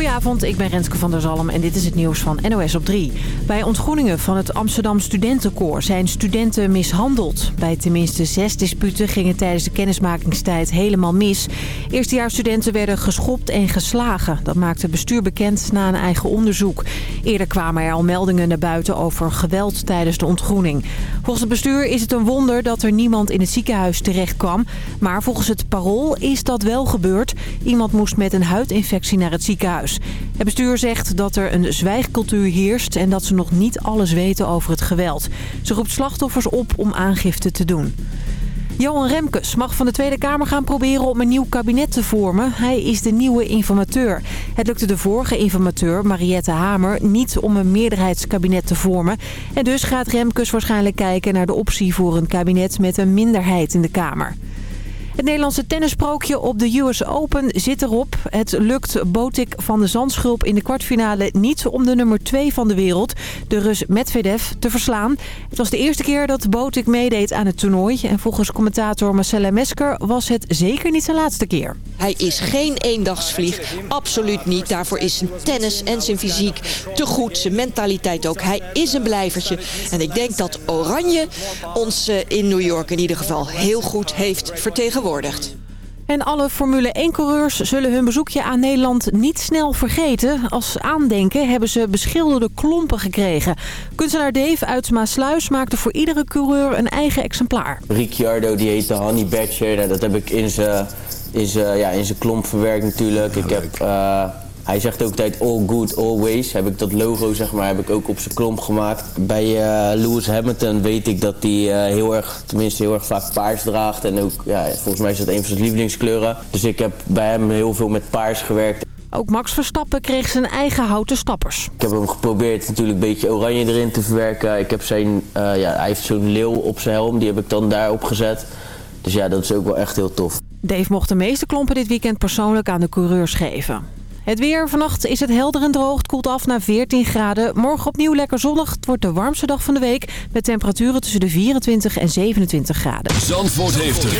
Goedenavond, ik ben Renske van der Zalm en dit is het nieuws van NOS op 3. Bij ontgroeningen van het Amsterdam Studentenkoor zijn studenten mishandeld. Bij tenminste zes disputen gingen tijdens de kennismakingstijd helemaal mis. Eerstejaarsstudenten werden geschopt en geslagen. Dat maakte het bestuur bekend na een eigen onderzoek. Eerder kwamen er al meldingen naar buiten over geweld tijdens de ontgroening. Volgens het bestuur is het een wonder dat er niemand in het ziekenhuis terecht kwam. Maar volgens het parool is dat wel gebeurd. Iemand moest met een huidinfectie naar het ziekenhuis. Het bestuur zegt dat er een zwijgcultuur heerst en dat ze nog niet alles weten over het geweld. Ze roept slachtoffers op om aangifte te doen. Johan Remkes mag van de Tweede Kamer gaan proberen om een nieuw kabinet te vormen. Hij is de nieuwe informateur. Het lukte de vorige informateur, Mariette Hamer, niet om een meerderheidskabinet te vormen. En dus gaat Remkes waarschijnlijk kijken naar de optie voor een kabinet met een minderheid in de Kamer. Het Nederlandse tennisprookje op de US Open zit erop. Het lukt Botik van de Zandschulp in de kwartfinale niet om de nummer 2 van de wereld, de Rus Medvedev, te verslaan. Het was de eerste keer dat Botik meedeed aan het toernooi. En volgens commentator Marcella Mesker was het zeker niet zijn laatste keer. Hij is geen eendagsvlieg, absoluut niet. Daarvoor is zijn tennis en zijn fysiek te goed, zijn mentaliteit ook. Hij is een blijvertje. En ik denk dat Oranje ons eh, in New York in ieder geval heel goed heeft vertegenwoordigd. En alle Formule 1-coureurs zullen hun bezoekje aan Nederland niet snel vergeten. Als aandenken hebben ze beschilderde klompen gekregen. Kunstenaar Dave uit Maasluis maakte voor iedere coureur een eigen exemplaar. Ricciardo die heette Honey Badger. Dat heb ik in zijn ja, klomp verwerkt natuurlijk. Ik heb... Uh, hij zegt ook altijd all good, always. Heb ik dat logo zeg maar, heb ik ook op zijn klomp gemaakt. Bij uh, Lewis Hamilton weet ik dat hij uh, heel erg, tenminste heel erg vaak paars draagt. En ook, ja, volgens mij is dat een van zijn lievelingskleuren. Dus ik heb bij hem heel veel met paars gewerkt. Ook Max Verstappen kreeg zijn eigen houten stappers. Ik heb hem geprobeerd natuurlijk een beetje oranje erin te verwerken. Ik heb zijn, uh, ja, hij heeft zo'n leeuw op zijn helm, die heb ik dan daarop gezet. Dus ja, dat is ook wel echt heel tof. Dave mocht de meeste klompen dit weekend persoonlijk aan de coureurs geven. Het weer. Vannacht is het helder en droog. Het koelt af naar 14 graden. Morgen opnieuw lekker zonnig. Het wordt de warmste dag van de week. Met temperaturen tussen de 24 en 27 graden. Zandvoort heeft het.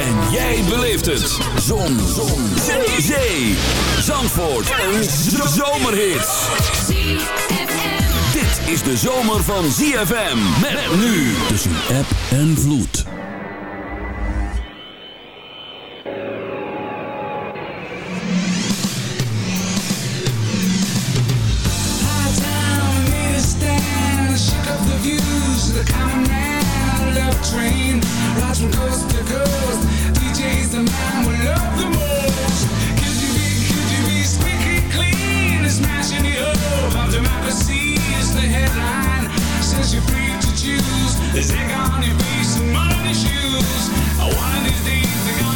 En jij beleeft het. Zon. Zon. Zee. Zee. Zandvoort. Een zomerhit. Dit is de zomer van ZFM. Met nu tussen app en vloed. Train rides from coast to coast. DJ's the man we love the most. Could you be, could you be squeaky clean? Smashing the hope of democracy is the headline. Says you're free to choose. There's egg on your face and mud on your shoes. One of these days they're gonna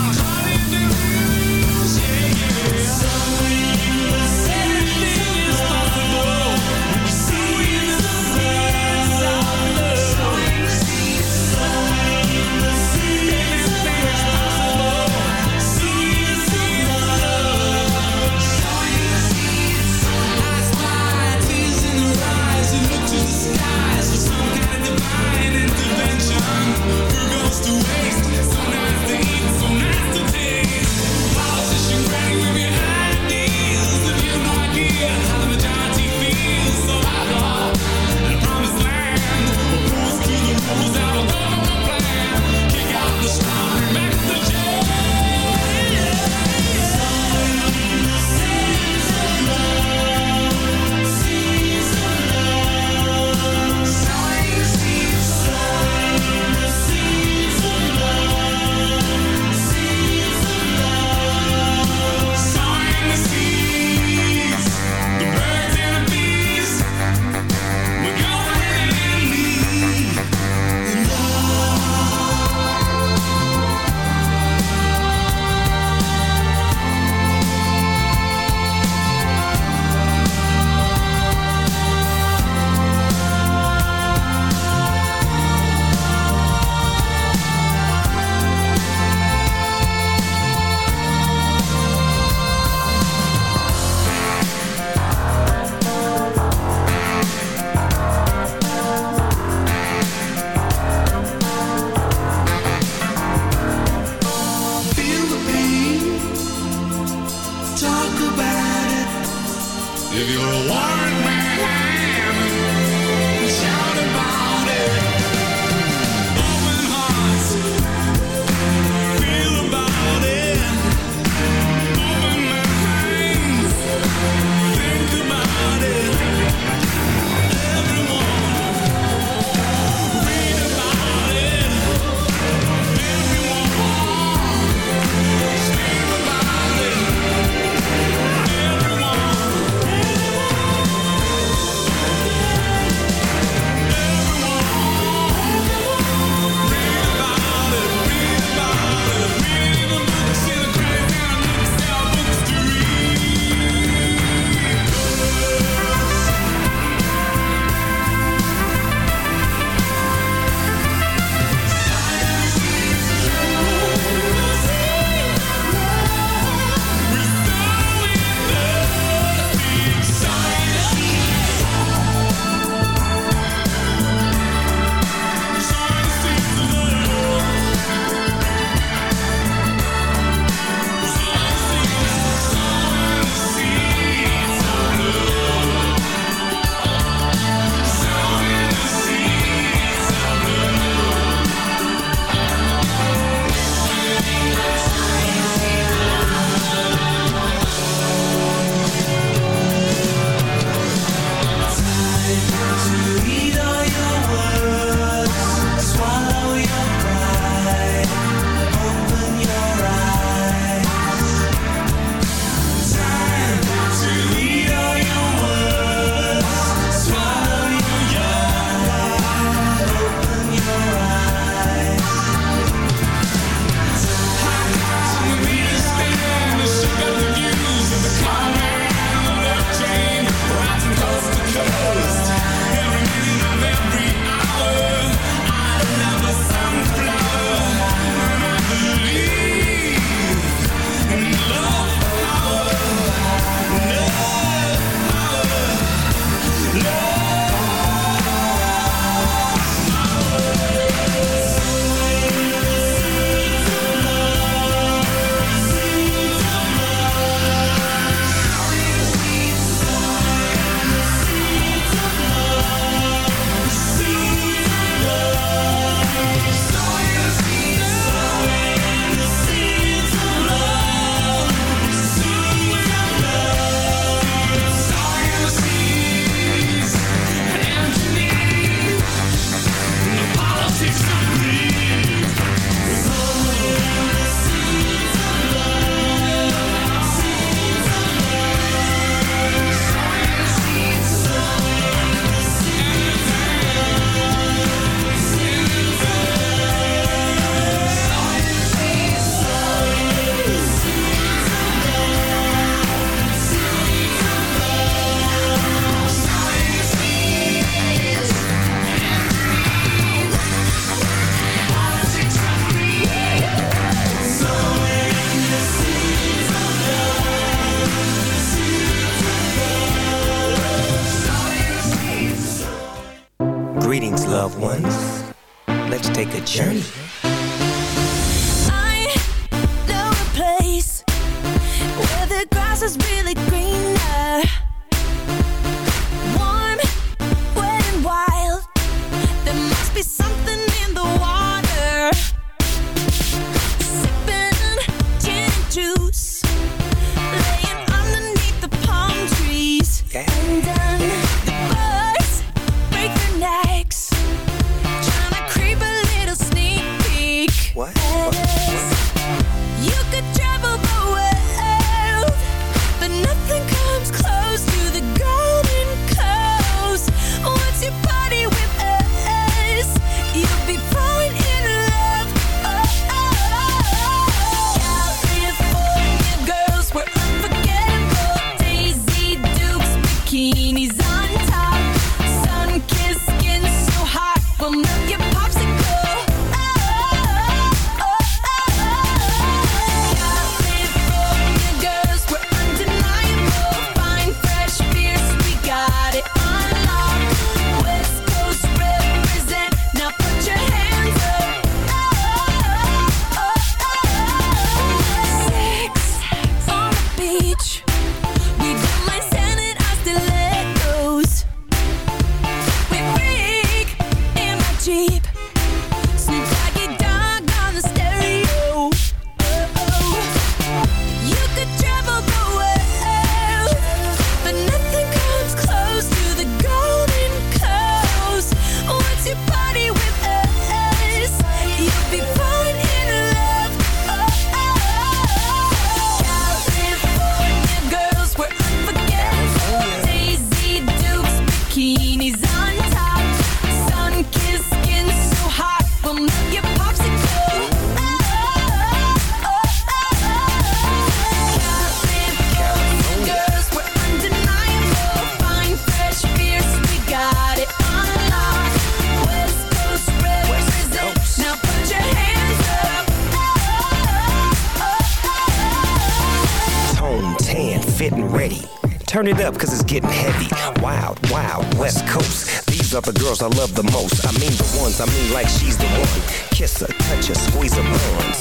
Turn it up, cause it's getting heavy. Wild, wild, West Coast. These are the girls I love the most. I mean the ones, I mean like she's the one. Kiss her, touch her, squeeze her buns.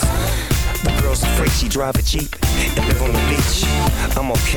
The girl's afraid she drive a Jeep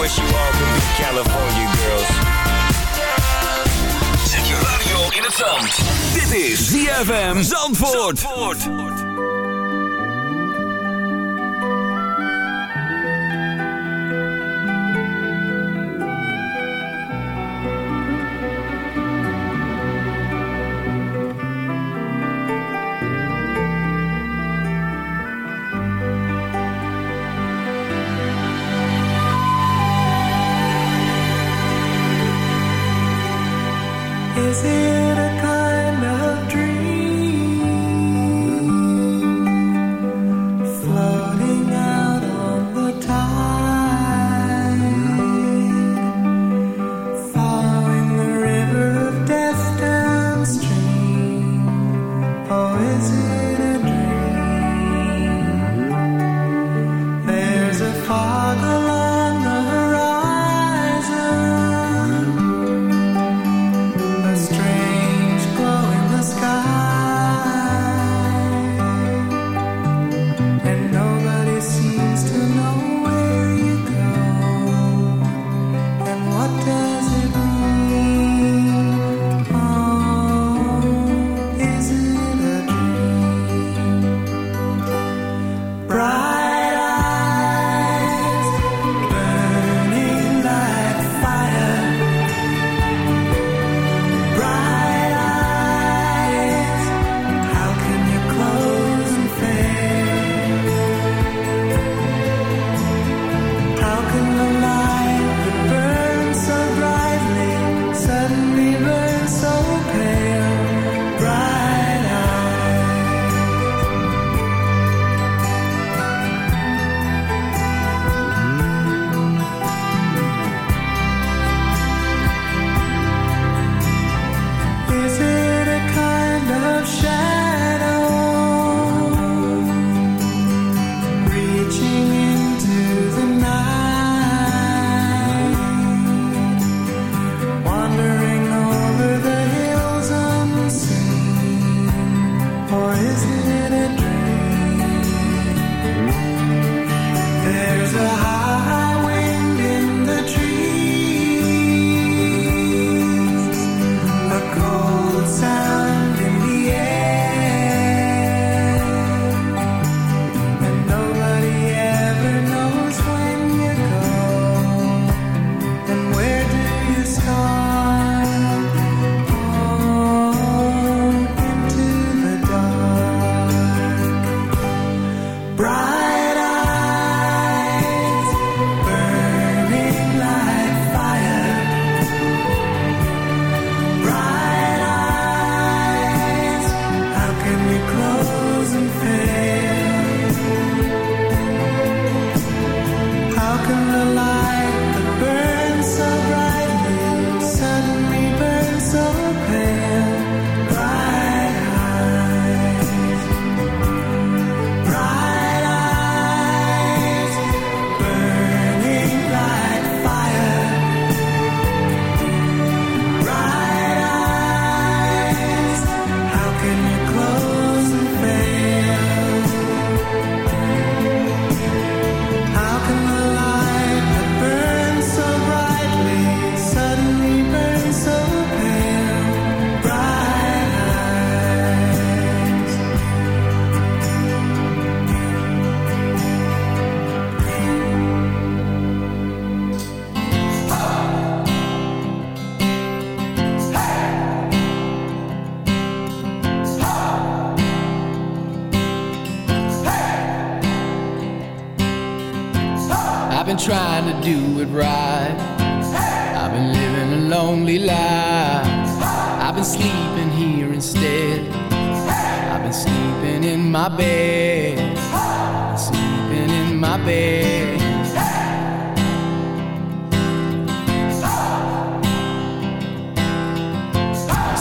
Wish you all could be California girls. Zet je radio in het zand. Dit is ZFM Zandvoort. Is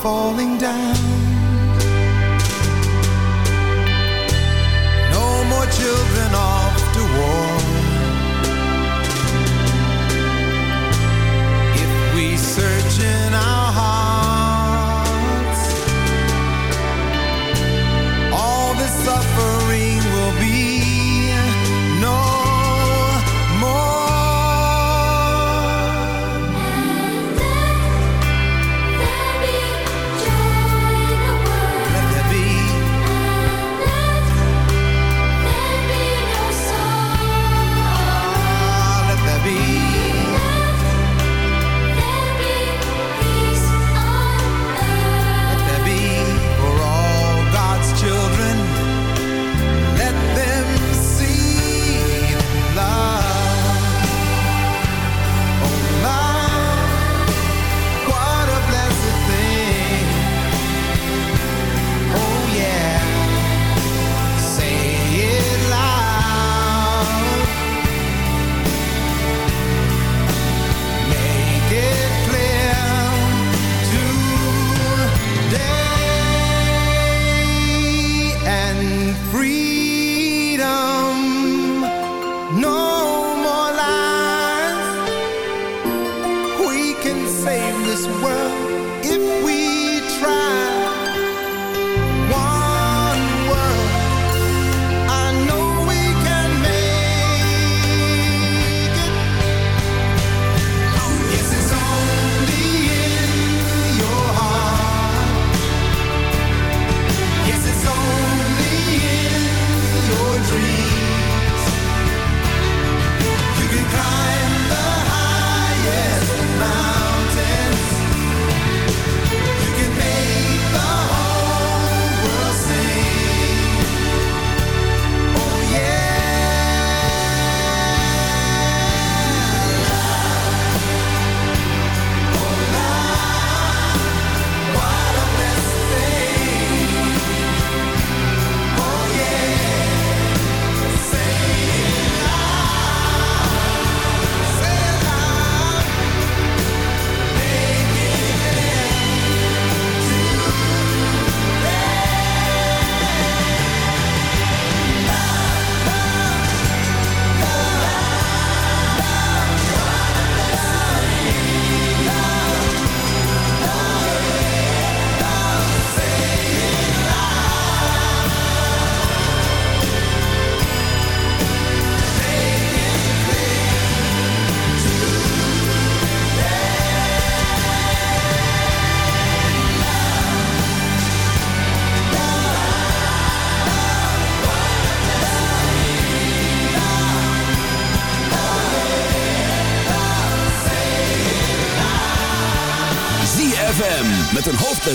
falling down.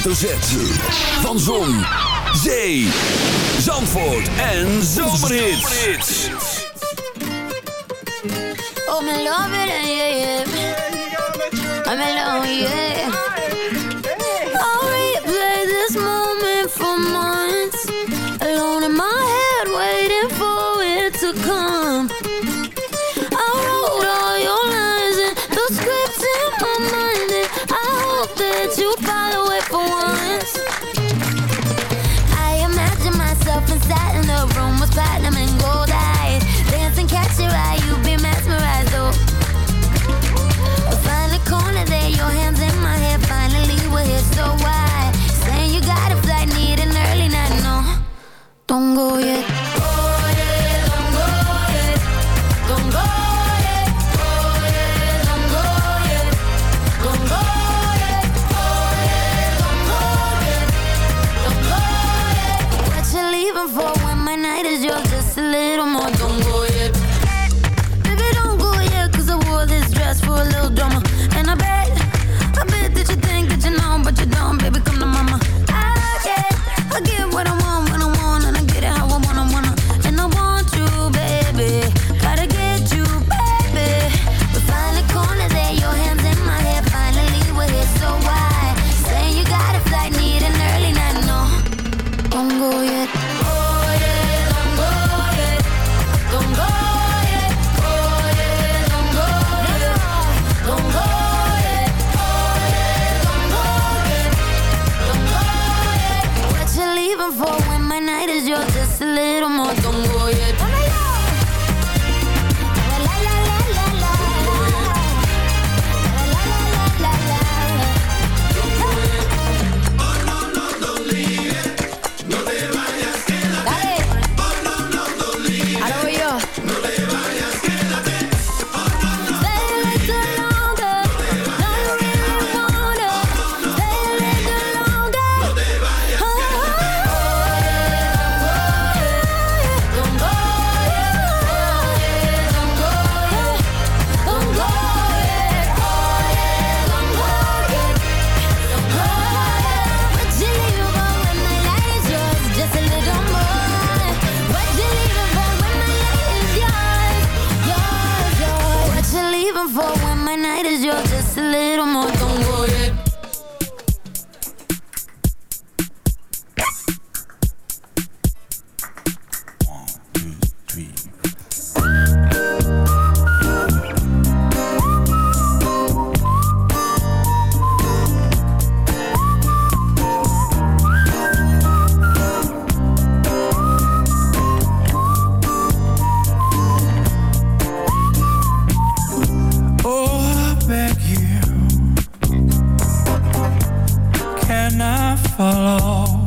hoofdletter Z. Van Zon, Zee, Zandvoort en Zomerhits. Oh, my love it, yeah, yeah. I'm in love, yeah. yeah. I follow.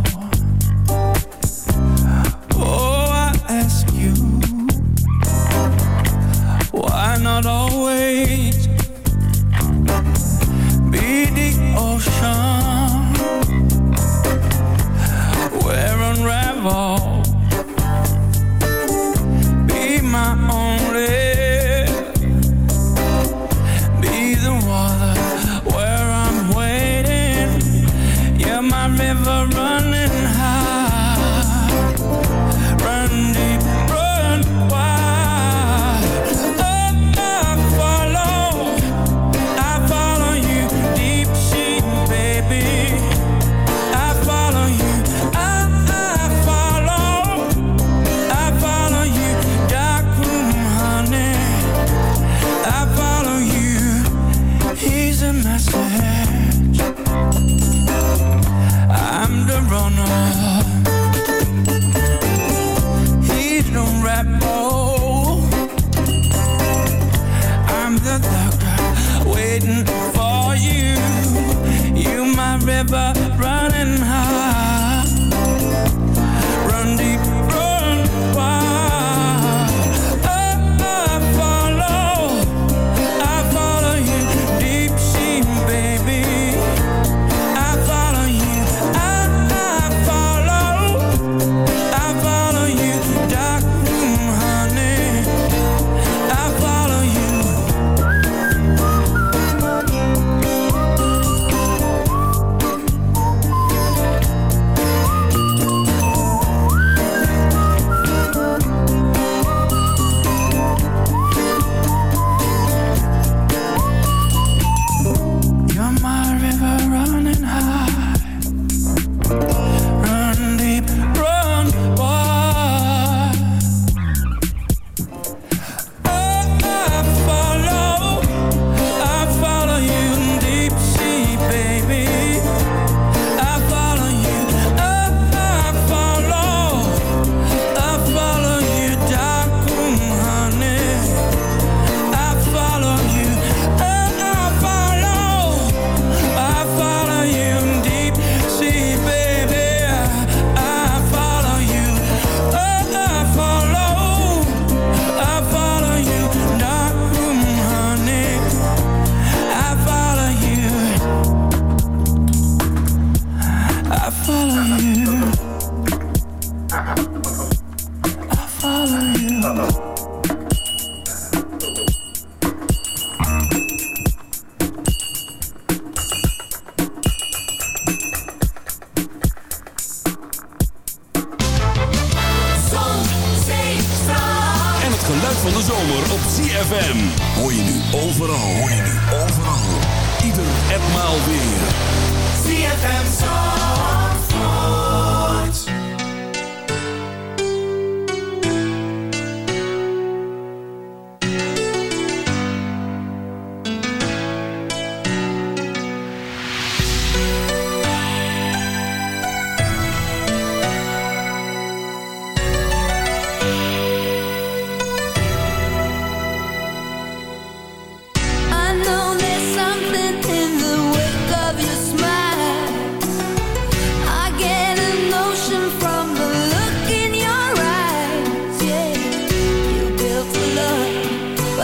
never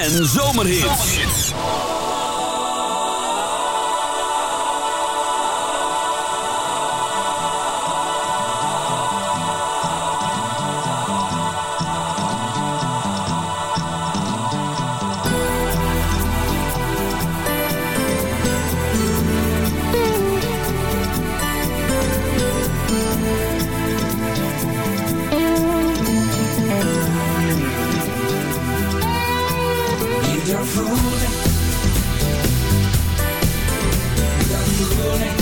en zomerhits. You.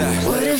fact. What if